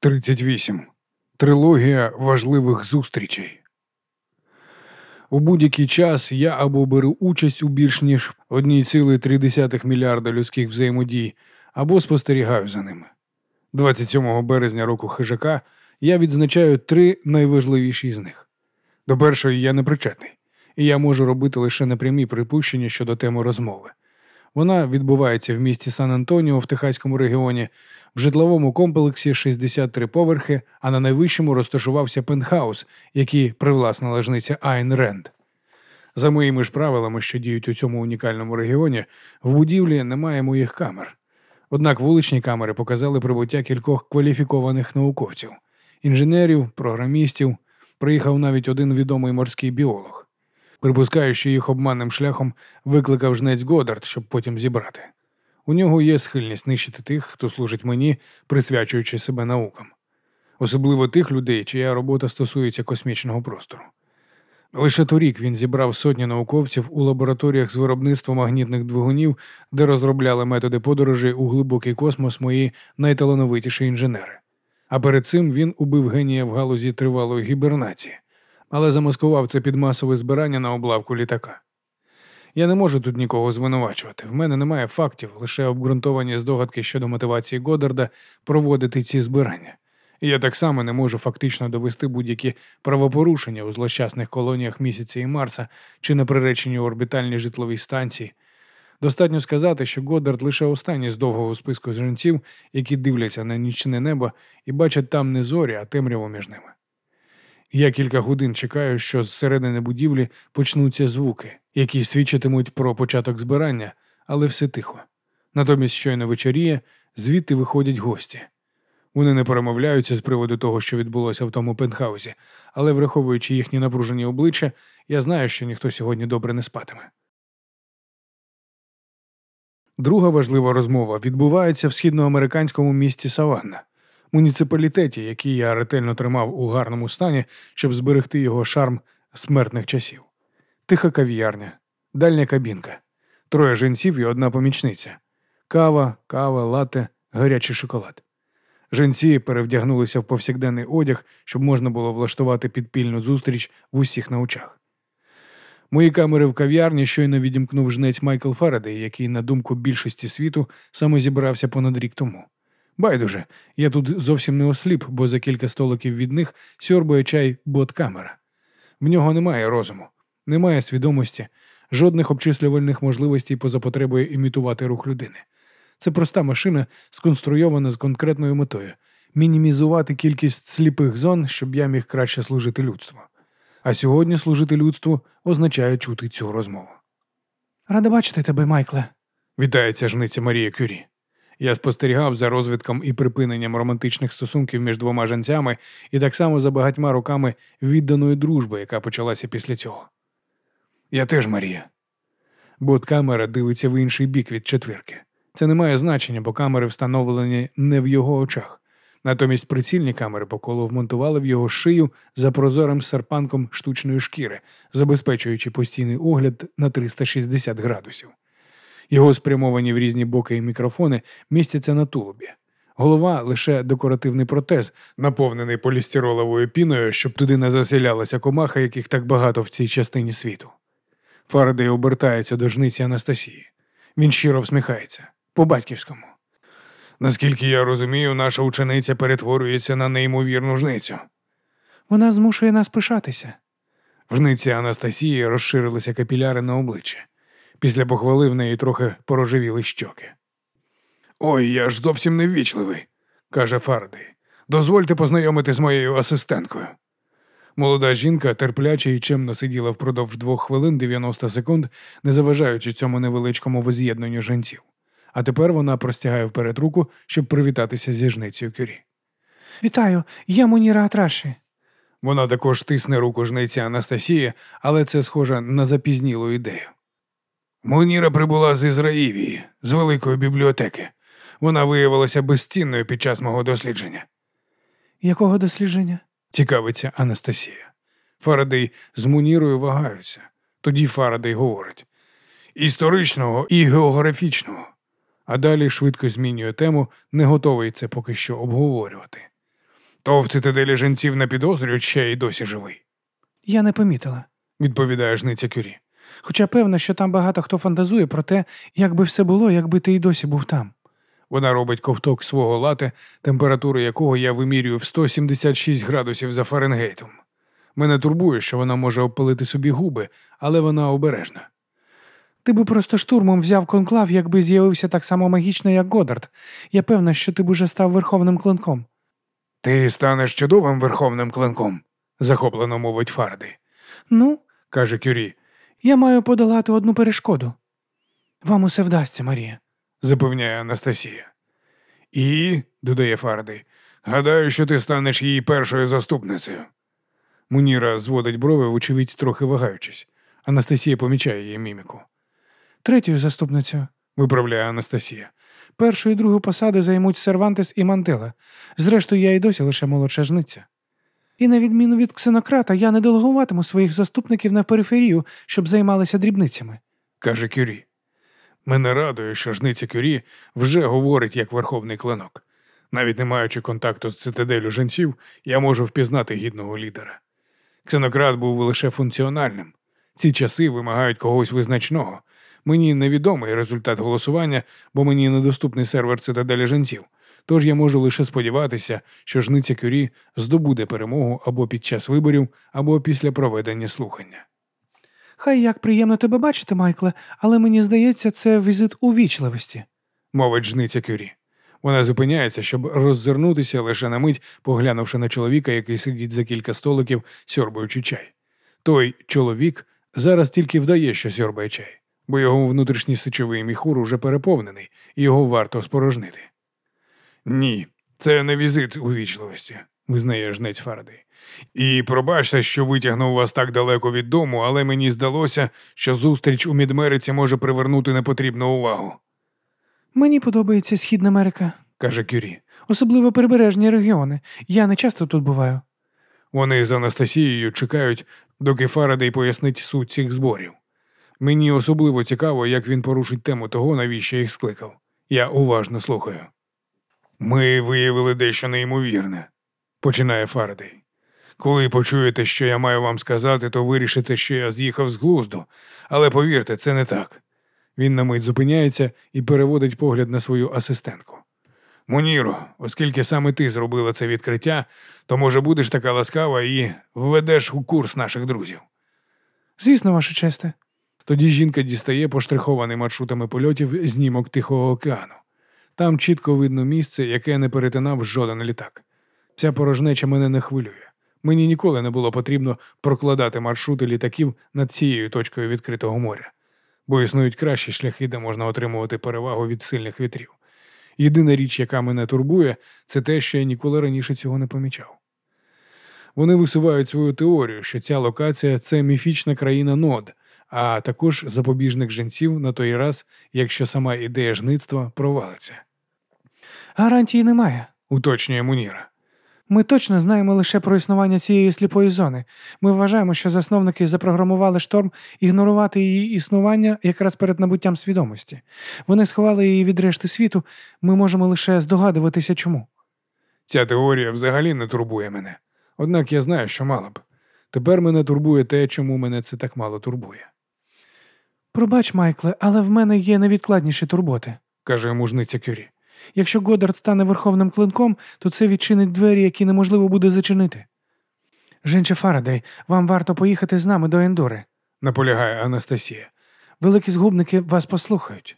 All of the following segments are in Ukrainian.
38. Трилогія важливих зустрічей. У будь-який час я або беру участь у більш ніж 1,3 мільярда людських взаємодій, або спостерігаю за ними. 27 березня року хижака я відзначаю три найважливіші з них. До першої я не причетний, і я можу робити лише непрямі припущення щодо теми розмови. Вона відбувається в місті Сан Антоніо в Техаському регіоні, в житловому комплексі 63 поверхи, а на найвищому розташувався пентхаус, який привласнила жниця Айн Ренд. За моїми ж правилами, що діють у цьому унікальному регіоні, в будівлі немає моїх камер. Однак вуличні камери показали прибуття кількох кваліфікованих науковців, інженерів, програмістів. Приїхав навіть один відомий морський біолог. Припускаю, що їх обманним шляхом викликав жнець Годард, щоб потім зібрати. У нього є схильність нищити тих, хто служить мені, присвячуючи себе наукам, особливо тих людей, чия робота стосується космічного простору. Лише торік він зібрав сотні науковців у лабораторіях з виробництва магнітних двигунів, де розробляли методи подорожі у глибокий космос мої найталановитіші інженери. А перед цим він убив генія в галузі тривалої гібернації, але замаскував це під масове збирання на облавку літака. Я не можу тут нікого звинувачувати. В мене немає фактів, лише обґрунтовані здогадки щодо мотивації Годарда проводити ці збирання. І я так само не можу фактично довести будь-які правопорушення у злощасних колоніях місяця і Марса чи на приреченій орбітальній житловій станції. Достатньо сказати, що Годард лише останній з довгого списку жінців, які дивляться на нічне небо і бачать там не зорі, а темряву між ними. Я кілька годин чекаю, що з середини будівлі почнуться звуки, які свідчитимуть про початок збирання, але все тихо. Натомість, щойно вечоріє, звідти виходять гості. Вони не перемовляються з приводу того, що відбулося в тому пентхаузі, але, враховуючи їхні напружені обличчя, я знаю, що ніхто сьогодні добре не спатиме. Друга важлива розмова відбувається в східноамериканському місті Саванна муніципалітеті, який я ретельно тримав у гарному стані, щоб зберегти його шарм смертних часів. Тиха кав'ярня, дальня кабінка, троє жінців і одна помічниця, кава, кава, лате, гарячий шоколад. Жінці перевдягнулися в повсякденний одяг, щоб можна було влаштувати підпільну зустріч в усіх на очах. Мої камери в кав'ярні щойно відімкнув жнець Майкл Фарадей, який, на думку більшості світу, саме зібрався понад рік тому. Байдуже, я тут зовсім не осліп, бо за кілька столиків від них сьорбує чай бот-камера. В нього немає розуму, немає свідомості, жодних обчислювальних можливостей поза потребою імітувати рух людини. Це проста машина, сконструйована з конкретною метою мінімізувати кількість сліпих зон, щоб я міг краще служити людству. А сьогодні служити людству означає чути цю розмову. Рада бачити тебе, Майкле. Вітається жниця Марія Кюрі. Я спостерігав за розвитком і припиненням романтичних стосунків між двома жінцями і так само за багатьма роками відданої дружби, яка почалася після цього. Я теж Марія. Бот камера дивиться в інший бік від четвірки. Це не має значення, бо камери встановлені не в його очах. Натомість прицільні камери по колу вмонтували в його шию за прозорим серпанком штучної шкіри, забезпечуючи постійний огляд на 360 градусів. Його спрямовані в різні боки і мікрофони містяться на тулубі. Голова лише декоративний протез, наповнений полістироловою піною, щоб туди не заселялася комаха, яких так багато в цій частині світу. Фарадей обертається до жниці Анастасії. Він щиро всміхається по батьківському. Наскільки я розумію, наша учениця перетворюється на неймовірну жницю. Вона змушує нас пишатися. В жниці Анастасії розширилися капіляри на обличчі. Після похвали в неї трохи порожевіли щоки. Ой, я ж зовсім неввічливий, каже Фарадей. Дозвольте познайомити з моєю асистенткою. Молода жінка терпляче і чемно сиділа впродовж двох хвилин 90 секунд, не заважаючи цьому невеличкому воз'єднанню жінців. А тепер вона простягає вперед руку, щоб привітатися зі жницею Кюрі. Вітаю, я Муніра Атраші. Вона також тисне руку жниці Анастасії, але це схоже на запізнілу ідею. Муніра прибула з Ізраївії, з великої бібліотеки. Вона виявилася безцінною під час мого дослідження. Якого дослідження? Цікавиться Анастасія. Фарадей з Мунірою вагаються. Тоді Фарадей говорить історичного і географічного. А далі швидко змінює тему, не готовий це поки що обговорювати. То в цитаделі жінців не підозрюють, я й досі живий, Я не помітила. відповідає жниця Кюрі. Хоча певна, що там багато хто фантазує про те, як би все було, якби ти й досі був там. Вона робить ковток свого лати, температуру якого я вимірюю в 176 градусів за Фаренгейтом. Мене турбує, що вона може обпалити собі губи, але вона обережна. Ти би просто штурмом взяв конклав, якби з'явився так само магічно, як Годард. Я певна, що ти б уже став верховним клинком. Ти станеш чудовим верховним клинком, захоплено мовить Фаради, Ну, каже Кюрі, я маю подолати одну перешкоду. Вам усе вдасться, Марія. запевняє Анастасія. І, додає Фаради, гадаю, що ти станеш її першою заступницею. Муніра зводить брови, вочевидь, трохи вагаючись. Анастасія помічає її міміку. Третьою заступницею. Виправляє Анастасія. Першу і другу посади займуть Сервантес і Мантела. Зрештою, я й досі лише молодша жниця. І на відміну від ксенократа, я не делегуватиму своїх заступників на периферію, щоб займалися дрібницями. каже Кюрі. Мене радує, що жниця Кюрі вже говорить як верховний клинок. Навіть не маючи контакту з цитаделю жінців, я можу впізнати гідного лідера. Ксенократ був лише функціональним. Ці часи вимагають когось визначного. Мені невідомий результат голосування, бо мені недоступний сервер цитаделі жінців. Тож я можу лише сподіватися, що жниця Кюрі здобуде перемогу або під час виборів, або після проведення слухання. Хай як приємно тебе бачити, Майкле, але мені здається, це візит увічливості. мовить жниця Кюрі. Вона зупиняється, щоб роззирнутися лише на мить, поглянувши на чоловіка, який сидить за кілька столиків, сьорбаючи чай. Той чоловік зараз тільки вдає, що сьорбає чай, бо його внутрішній сичовий міхур уже переповнений, і його варто спорожнити. Ні, це не візит увічливості, визнає жнець Фарадей. І пробачте, що витягнув вас так далеко від дому, але мені здалося, що зустріч у Мідмериці може привернути непотрібну увагу, Мені подобається Східна Америка, каже Кюрі. особливо прибережні регіони. Я не часто тут буваю. Вони з Анастасією чекають, доки Фарадей пояснить суть цих зборів. Мені особливо цікаво, як він порушить тему того, навіщо їх скликав. Я уважно слухаю. Ми виявили дещо неймовірне, починає Фарадей. Коли почуєте, що я маю вам сказати, то вирішите, що я з'їхав з глузду. Але повірте, це не так. Він на мить зупиняється і переводить погляд на свою асистентку. Муніро, оскільки саме ти зробила це відкриття, то може будеш така ласкава і введеш у курс наших друзів. Звісно, ваше честе. Тоді жінка дістає поштрихований маршрутами польотів знімок Тихого океану. Там чітко видно місце, яке не перетинав жоден літак. Ця порожнеча мене не хвилює. Мені ніколи не було потрібно прокладати маршрути літаків над цією точкою відкритого моря, бо існують кращі шляхи, де можна отримувати перевагу від сильних вітрів. Єдина річ, яка мене турбує, це те, що я ніколи раніше цього не помічав. Вони висувають свою теорію, що ця локація це міфічна країна Нод, а також запобіжник жінців на той раз, якщо сама ідея жництва провалиться, Гарантії немає. уточнює Муніра. Ми точно знаємо лише про існування цієї сліпої зони. Ми вважаємо, що засновники запрограмували шторм ігнорувати її існування якраз перед набуттям свідомості. Вони сховали її від решти світу. Ми можемо лише здогадуватися, чому. Ця теорія взагалі не турбує мене. Однак я знаю, що мала б. Тепер мене турбує те, чому мене це так мало турбує, Пробач, Майкле, але в мене є невідкладніші турботи. каже йому жниця Кюрі. Якщо Годард стане верховним клинком, то це відчинить двері, які неможливо буде зачинити. Женче Фарадей, вам варто поїхати з нами до Ендори. Наполягає Анастасія. Великі згубники вас послухають.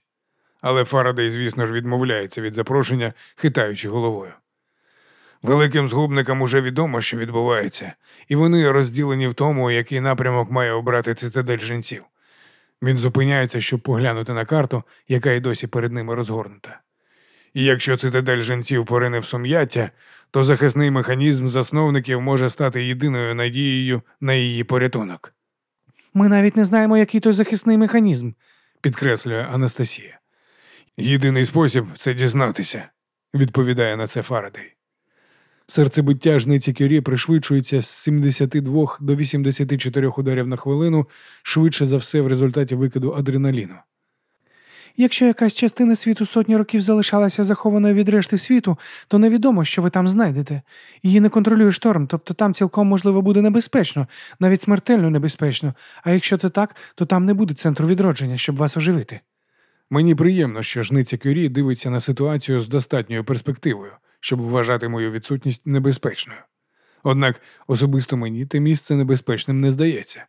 Але Фарадей, звісно ж, відмовляється від запрошення, хитаючи головою. Великим згубникам уже відомо, що відбувається, і вони розділені в тому, який напрямок має обрати цитадель жінців. Він зупиняється, щоб поглянути на карту, яка й досі перед ними розгорнута. І якщо цитадель жінців порине в сум'яття, то захисний механізм засновників може стати єдиною надією на її порятунок, Ми навіть не знаємо, який той захисний механізм. підкреслює Анастасія. Єдиний спосіб це дізнатися, відповідає на це Фарадей. Серцебиття жниці Кюрі пришвидшується з 72 до 84 ударів на хвилину, швидше за все в результаті викиду адреналіну. Якщо якась частина світу сотні років залишалася захованою від решти світу, то невідомо, що ви там знайдете. Її не контролює шторм, тобто там цілком можливо буде небезпечно, навіть смертельно небезпечно. А якщо це так, то там не буде центру відродження, щоб вас оживити. Мені приємно, що жниця Кюрі дивиться на ситуацію з достатньою перспективою, щоб вважати мою відсутність небезпечною. Однак особисто мені те місце небезпечним не здається.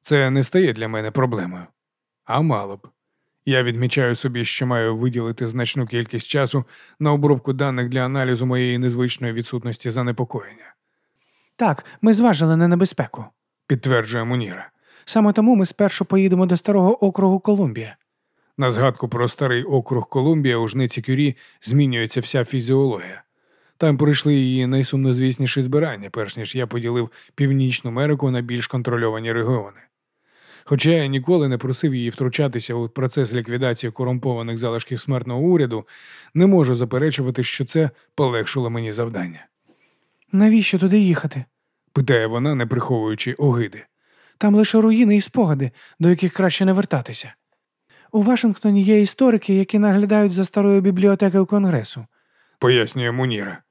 Це не стає для мене проблемою. А мало б. Я відмічаю собі, що маю виділити значну кількість часу на обробку даних для аналізу моєї незвичної відсутності занепокоєння, Так, ми зважили на небезпеку. підтверджує Муніра. Саме тому ми спершу поїдемо до старого округу Колумбія. На згадку про старий округ Колумбія у жниці Кюрі змінюється вся фізіологія. Там пройшли її найсумнозвісніші збирання, перш ніж я поділив Північну Америку на більш контрольовані регіони. Хоча я ніколи не просив її втручатися у процес ліквідації корумпованих залишків смертного уряду, не можу заперечувати, що це полегшило мені завдання. Навіщо туди їхати? Питає вона, не приховуючи огиди. Там лише руїни і спогади, до яких краще не вертатися. У Вашингтоні є історики, які наглядають за старою бібліотекою Конгресу. Пояснює Муніра.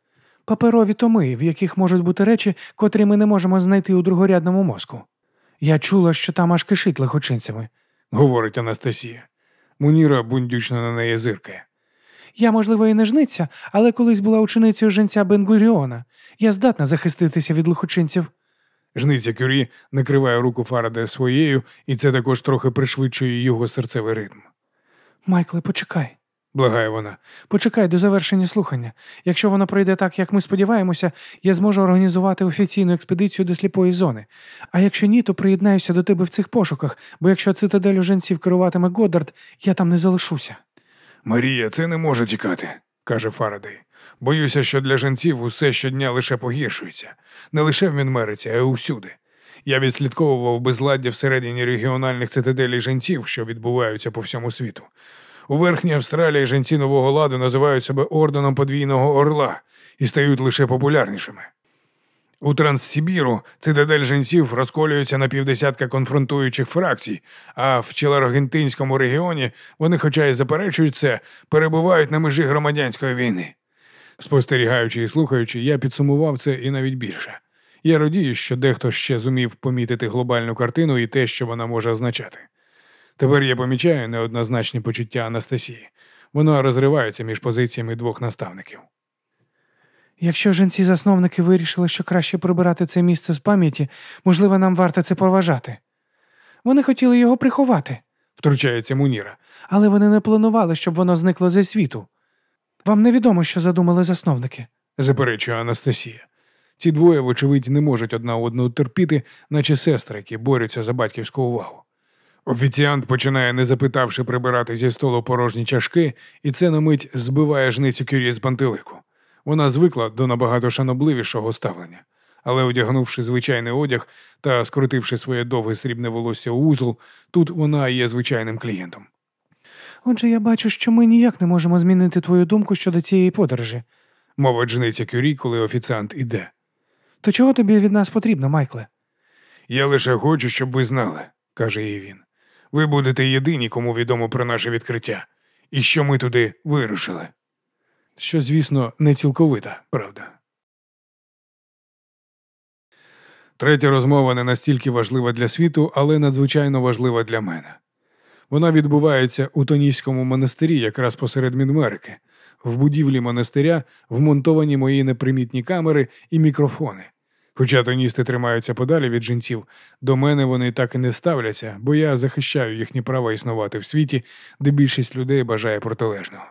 Паперові томи, в яких можуть бути речі, котрі ми не можемо знайти у другорядному мозку. Я чула, що там аж кишить лихочинцями. говорить Анастасія. Муніра бундючно на неї зиркає. Я, можливо, і не жниця, але колись була ученицею женця Бенгуріона. Я здатна захиститися від лихочинців. Жниця Кюрі накриває руку Фараде своєю, і це також трохи пришвидшує його серцевий ритм. Майкле, почекай. Благає вона. Почекай до завершення слухання. Якщо воно пройде так, як ми сподіваємося, я зможу організувати офіційну експедицію до сліпої зони. А якщо ні, то приєднаюся до тебе в цих пошуках, бо якщо цитаделю женців керуватиме Годдард, я там не залишуся. Марія, це не може чекати, каже Фарадей. Боюся, що для жінців усе щодня лише погіршується. Не лише в Мінмериці, а й усюди. Я відслідковував безладдя всередині регіональних цитаделей жінців, що відбуваються по всьому світу. У Верхній Австралії жінці нового ладу називають себе орденом подвійного орла і стають лише популярнішими. У Транссибіру цитадель жінців розколюється на півдесятка конфронтуючих фракцій, а в Челарогентинському регіоні вони, хоча й заперечують це, перебувають на межі громадянської війни. Спостерігаючи і слухаючи, я підсумував це і навіть більше. Я радію, що дехто ще зумів помітити глобальну картину і те, що вона може означати. Тепер я помічаю неоднозначні почуття Анастасії. Воно розривається між позиціями двох наставників. Якщо жінці-засновники вирішили, що краще прибирати це місце з пам'яті, можливо, нам варто це поважати. Вони хотіли його приховати, Втручається Муніра. але вони не планували, щоб воно зникло зі світу. Вам невідомо, що задумали засновники. заперечує Анастасія. Ці двоє, вочевидь, не можуть одна одну терпіти, наче сестри, які борються за батьківську увагу. Офіціант починає, не запитавши прибирати зі столу порожні чашки, і це на мить збиває жницю Кюрі з пантелику. Вона звикла до набагато шанобливішого ставлення, але одягнувши звичайний одяг та скрутивши своє довге срібне волосся у узол, тут вона є звичайним клієнтом. Отже, я бачу, що ми ніяк не можемо змінити твою думку щодо цієї подорожі. Мовить жниця Кюрі, коли офіціант іде. То чого тобі від нас потрібно, Майкле? Я лише хочу, щоб ви знали, каже їй він. Ви будете єдині, кому відомо про наше відкриття, і що ми туди вирушили. Що, звісно, не цілковита, правда. Третя розмова не настільки важлива для світу, але надзвичайно важлива для мене. Вона відбувається у Тоніському монастирі, якраз посеред Мідмерики. В будівлі монастиря вмонтовані мої непримітні камери і мікрофони. Хоча тоністи тримаються подалі від жінців, до мене вони так і не ставляться, бо я захищаю їхні права існувати в світі, де більшість людей бажає протилежного.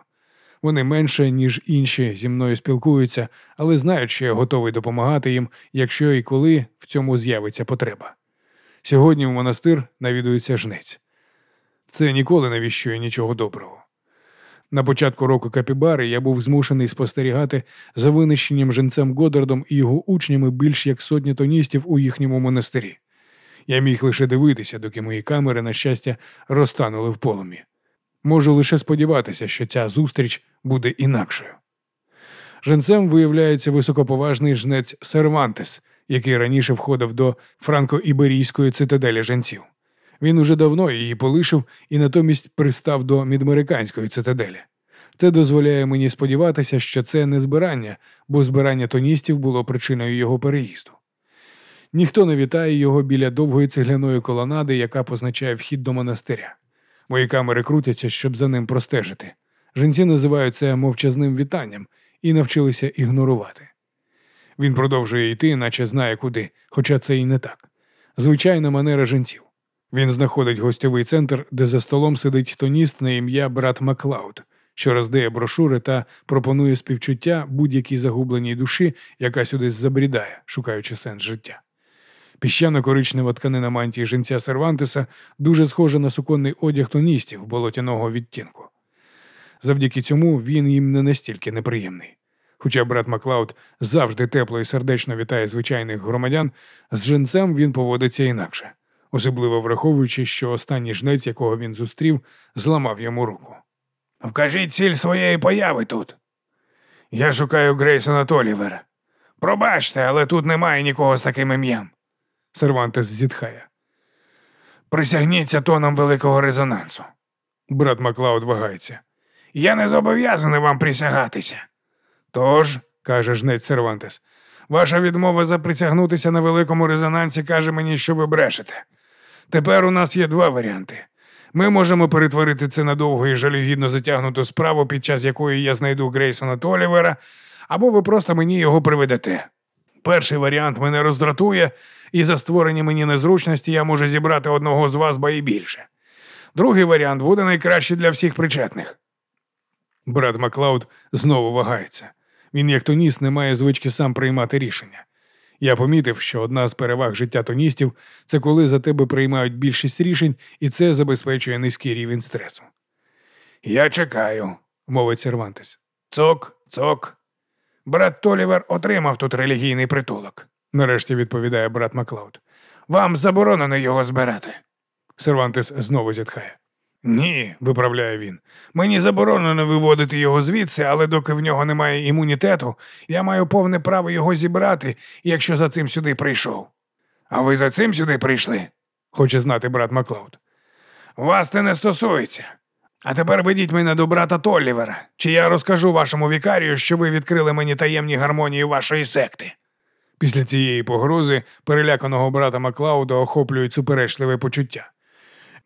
Вони менше, ніж інші, зі мною спілкуються, але знають, що я готовий допомагати їм, якщо і коли в цьому з'явиться потреба. Сьогодні в монастир навідується жнець. Це ніколи не віщує нічого доброго. На початку року Капібари я був змушений спостерігати за винищенням женцем Годардом і його учнями більш як сотні тоністів у їхньому монастирі. Я міг лише дивитися, доки мої камери, на щастя, розтанули в полум'ї. Можу лише сподіватися, що ця зустріч буде інакшою. Женцем виявляється високоповажний жнець Сервантес, який раніше входив до франко-іберійської цитаделі женців. Він уже давно її полишив і натомість пристав до мідмериканської цитаделі. Це дозволяє мені сподіватися, що це не збирання, бо збирання тоністів було причиною його переїзду. Ніхто не вітає його біля довгої цегляної колонади, яка позначає вхід до монастиря. Мої камери крутяться, щоб за ним простежити. Жінці називають це мовчазним вітанням і навчилися ігнорувати. Він продовжує йти, наче знає куди, хоча це і не так. Звичайна манера женців. Він знаходить гостьовий центр, де за столом сидить тоніст на ім'я брат Маклауд, що роздає брошури та пропонує співчуття будь-якій загубленій душі, яка сюди забрідає, шукаючи сенс життя. Піщано-коричнева тканина мантії женця Сервантеса дуже схожа на суконний одяг тоністів болотяного відтінку. Завдяки цьому він їм не настільки неприємний. Хоча брат Маклауд завжди тепло і сердечно вітає звичайних громадян, з жінцем він поводиться інакше, особливо враховуючи, що останній жнець, якого він зустрів, зламав йому руку. Вкажіть ціль своєї появи тут. Я шукаю Грейсона Толівера. Пробачте, але тут немає нікого з таким ім'ям. Сервантес зітхає. Присягніться тоном великого резонансу. Брат Маклауд вагається. Я не зобов'язаний вам присягатися. Тож, каже жнець Сервантес, ваша відмова заприсягнутися на великому резонансі каже мені, що ви брешете. Тепер у нас є два варіанти. Ми можемо перетворити це на довгу і жалюгідно затягнуту справу, під час якої я знайду Грейсона Толівера, або ви просто мені його приведете. Перший варіант мене роздратує, і за створення мені незручності я можу зібрати одного з вас, ба і більше. Другий варіант буде найкращий для всіх причетних. Брат Маклауд знову вагається. Він, як тоніст, не має звички сам приймати рішення. Я помітив, що одна з переваг життя тоністів це коли за тебе приймають більшість рішень, і це забезпечує низький рівень стресу. Я чекаю, мовить Сервантес. Цок, цок. Брат Толівер отримав тут релігійний притулок, нарешті відповідає брат Маклауд. Вам заборонено його збирати. Сервантес знову зітхає. Ні, виправляє він. Мені заборонено виводити його звідси, але доки в нього немає імунітету, я маю повне право його зібрати, якщо за цим сюди прийшов. А ви за цим сюди прийшли? хоче знати брат Маклауд. Вас це не стосується. А тепер ведіть мене до брата Толлівера, чи я розкажу вашому вікарію, що ви відкрили мені таємні гармонії вашої секти. Після цієї погрози переляканого брата Маклауда охоплюють суперечливе почуття.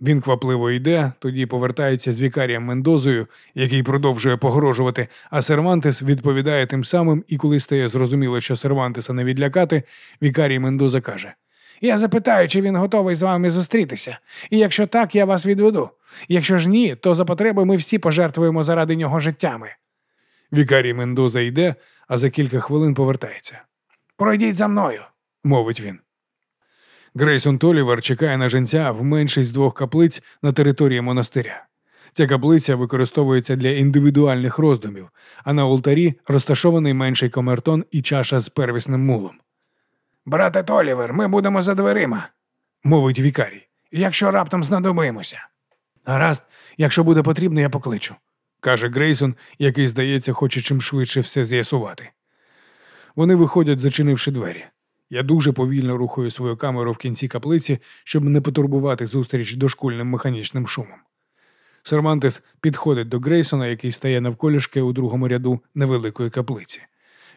Він квапливо йде, тоді повертається з вікарієм Мендозою, який продовжує погрожувати, а Сервантес відповідає тим самим, і коли стає зрозуміло, що Сервантеса не відлякати, вікарій Мендоза каже: Я запитаю, чи він готовий з вами зустрітися. І якщо так, я вас відведу. Якщо ж ні, то за потреби ми всі пожертвуємо заради нього життями. Вікарій Мендоза йде, а за кілька хвилин повертається. Пройдіть за мною, мовить він. Грейсон Толівер чекає на женця в меншій з двох каплиць на території монастиря. Ця каплиця використовується для індивідуальних роздумів, а на алтарі розташований менший комертон і чаша з первісним мулом. Брате Толівер, ми будемо за дверима, мовить вікарій, якщо раптом знадобимося. Гаразд, якщо буде потрібно, я покличу, каже Грейсон, який, здається, хоче чим швидше все з'ясувати. Вони виходять, зачинивши двері. Я дуже повільно рухаю свою камеру в кінці каплиці, щоб не потурбувати зустріч дошкульним механічним шумом. Сервантес підходить до Грейсона, який стає навколішки у другому ряду невеликої каплиці.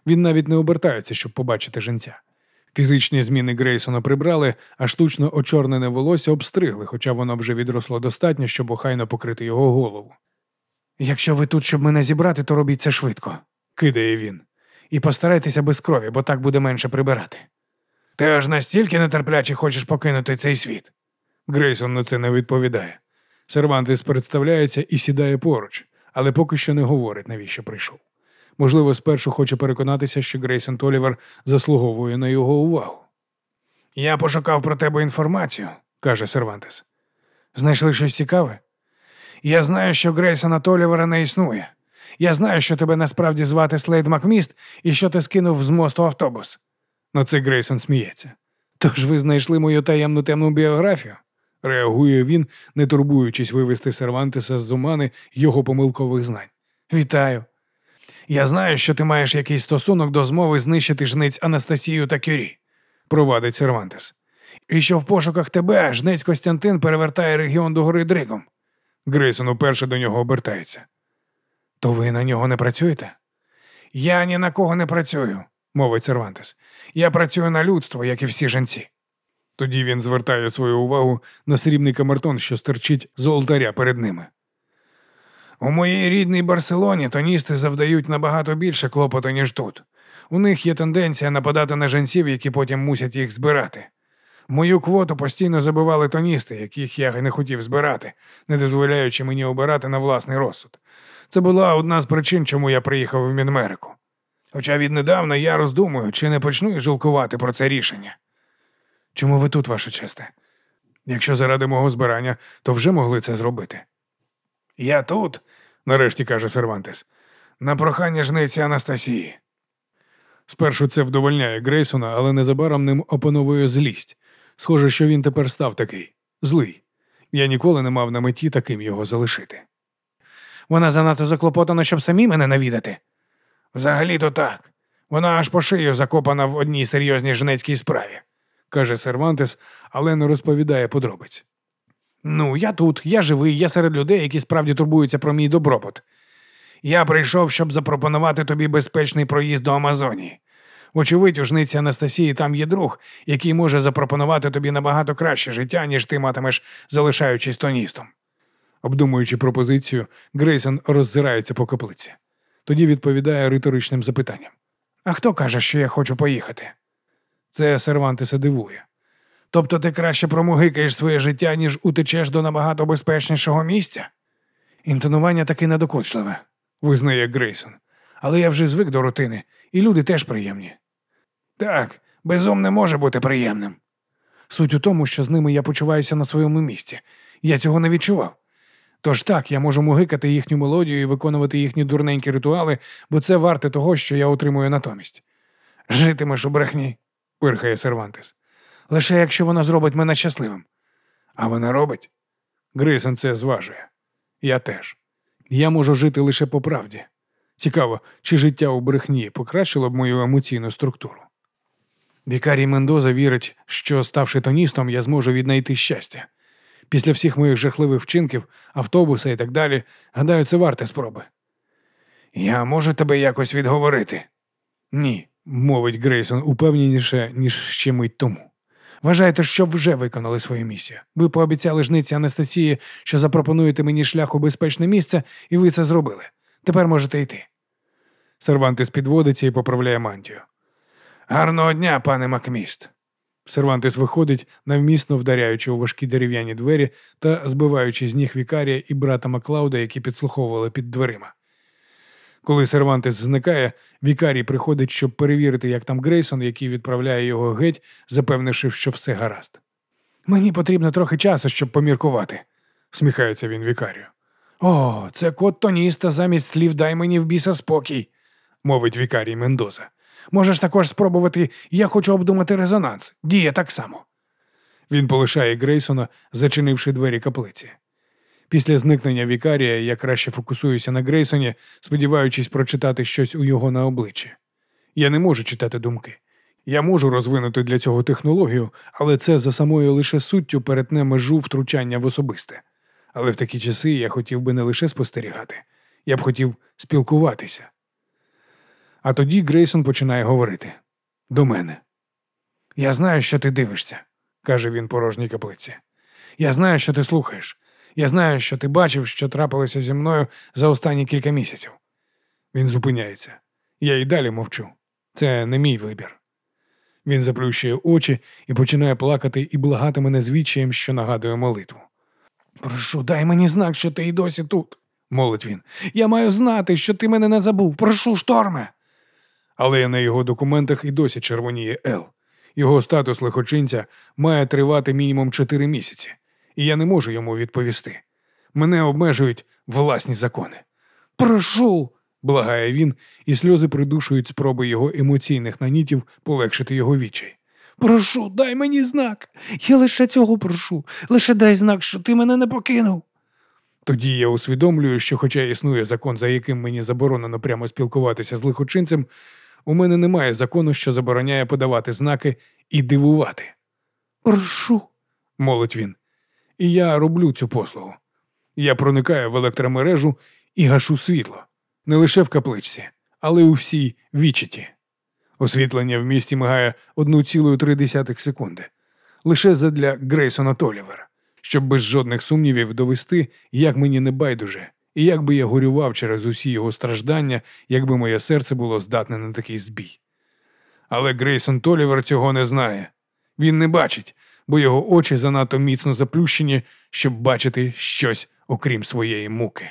Він навіть не обертається, щоб побачити женця. Фізичні зміни Грейсона прибрали, а штучно очорнене волосся обстригли, хоча воно вже відросло достатньо, щоб охайно покрити його голову. Якщо ви тут, щоб мене зібрати, то робіть це швидко, кидає він. І постарайтеся без крові, бо так буде менше прибирати. Ти аж настільки нетерпляче хочеш покинути цей світ. Грейсон на це не відповідає. Сервантес представляється і сідає поруч, але поки що не говорить, навіщо прийшов. Можливо, спершу хоче переконатися, що Грейсон Толівер заслуговує на його увагу. Я пошукав про тебе інформацію, каже Сервантес. Знайшли щось цікаве? Я знаю, що Грейсона Толівера не існує. Я знаю, що тебе насправді звати Слейд Макміст і що ти скинув з мосту автобус. На це Грейсон сміється. Тож ви знайшли мою таємну темну біографію? Реагує він, не турбуючись вивести Сервантеса з омани його помилкових знань. Вітаю. Я знаю, що ти маєш якийсь стосунок до змови знищити жниць Анастасію та Кюрі, провадить Сервантес. І що в пошуках тебе жнець Костянтин перевертає регіон до гори Дригом. Грейсон уперше до нього обертається. То ви на нього не працюєте? Я ні на кого не працюю, мовить Сервантес. Я працюю на людство, як і всі жінці. Тоді він звертає свою увагу на срібний камертон, що стерчить з олтаря перед ними. У моїй рідній Барселоні тоністи завдають набагато більше клопоту, ніж тут. У них є тенденція нападати на жінців, які потім мусять їх збирати. Мою квоту постійно забивали тоністи, яких я не хотів збирати, не дозволяючи мені обирати на власний розсуд. Це була одна з причин, чому я приїхав в Мідмерику. Хоча віднедавна я роздумую, чи не почну і жалкувати про це рішення. Чому ви тут, ваше честе? Якщо заради мого збирання, то вже могли це зробити. Я тут, нарешті каже Сервантес, на прохання жниці Анастасії. Спершу це вдовольняє Грейсона, але незабаром ним опановує злість. Схоже, що він тепер став такий злий. Я ніколи не мав на меті таким його залишити. Вона занадто заклопотана, щоб самі мене навідати. Взагалі-то так. Вона аж по шию закопана в одній серйозній жнецькій справі, каже Сервантес, але не розповідає подробиць. Ну, я тут, я живий, я серед людей, які справді турбуються про мій добробут. Я прийшов, щоб запропонувати тобі безпечний проїзд до Амазонії. Вочевидь, у жниці Анастасії там є друг, який може запропонувати тобі набагато краще життя, ніж ти матимеш, залишаючись тоністом. Обдумуючи пропозицію, Грейсон роззирається по каплиці. Тоді відповідає риторичним запитанням: А хто каже, що я хочу поїхати? Це Сервантеса дивує. Тобто ти краще промугикаєш своє життя, ніж утечеш до набагато безпечнішого місця? Інтонування таки недокучливе, визнає Грейсон. Але я вже звик до рутини, і люди теж приємні. Так, безум не може бути приємним. Суть у тому, що з ними я почуваюся на своєму місці. Я цього не відчував. Тож так, я можу мугикати їхню мелодію і виконувати їхні дурненькі ритуали, бо це варте того, що я отримую натомість. Житимеш у брехні, пирхає Сервантес. Лише якщо вона зробить мене щасливим. А вона робить? Грейсон це зважує. Я теж. Я можу жити лише по правді. Цікаво, чи життя у брехні покращило б мою емоційну структуру. Вікарій Мендоза вірить, що, ставши тоністом, я зможу віднайти щастя. Після всіх моїх жахливих вчинків, автобуса і так далі, гадаю, це варте спроби. Я можу тебе якось відговорити? Ні, мовить Грейсон упевненіше, ніж ще мить тому. Вважаєте, що вже виконали свою місію. Ви пообіцяли жниці Анастасії, що запропонуєте мені шлях у безпечне місце, і ви це зробили. Тепер можете йти. Сервантес підводиться і поправляє мантію. Гарного дня, пане Макміст. Сервантес виходить, навмісно вдаряючи у важкі дерев'яні двері та збиваючи з ніг вікарія і брата Маклауда, які підслуховували під дверима. Коли Сервантес зникає, вікарій приходить, щоб перевірити, як там Грейсон, який відправляє його геть, запевнивши, що все гаразд. Мені потрібно трохи часу, щоб поміркувати, всміхається він вікарію. О, це кот тоніста замість слів дай мені в біса спокій, мовить вікарій Мендоза. Можеш також спробувати, я хочу обдумати резонанс. Діє так само. Він полишає Грейсона, зачинивши двері каплиці. Після зникнення вікарія я краще фокусуюся на Грейсоні, сподіваючись прочитати щось у його на обличчі. Я не можу читати думки. Я можу розвинути для цього технологію, але це за самою лише суттю перетне межу втручання в особисте. Але в такі часи я хотів би не лише спостерігати, я б хотів спілкуватися. А тоді Грейсон починає говорити до мене. Я знаю, що ти дивишся, каже він порожній каплиці. Я знаю, що ти слухаєш. Я знаю, що ти бачив, що трапилося зі мною за останні кілька місяців. Він зупиняється. Я й далі мовчу. Це не мій вибір. Він заплющує очі і починає плакати і благати мене звідчаєм, що нагадує молитву. Прошу, дай мені знак, що ти й досі тут, молить він. Я маю знати, що ти мене не забув. Прошу, шторме. Але на його документах і досі червоніє Л. Його статус лихочинця має тривати мінімум чотири місяці, і я не можу йому відповісти. Мене обмежують власні закони. Прошу, благає він, і сльози придушують спроби його емоційних нанітів полегшити його вічай. Прошу, дай мені знак. Я лише цього прошу. Лише дай знак, що ти мене не покинув. Тоді я усвідомлюю, що, хоча існує закон, за яким мені заборонено прямо спілкуватися з лихочинцем, у мене немає закону, що забороняє подавати знаки і дивувати. Прошу. молить він. І я роблю цю послугу. Я проникаю в електромережу і гашу світло. Не лише в капличці, але й у всій вічіті. Освітлення в місті мигає 1,3 секунди. Лише задля Грейсона Толівера, щоб без жодних сумнівів довести, як мені не байдуже, і як би я горював через усі його страждання, якби моє серце було здатне на такий збій. Але Грейсон Толівер цього не знає. Він не бачить, бо його очі занадто міцно заплющені, щоб бачити щось окрім своєї муки.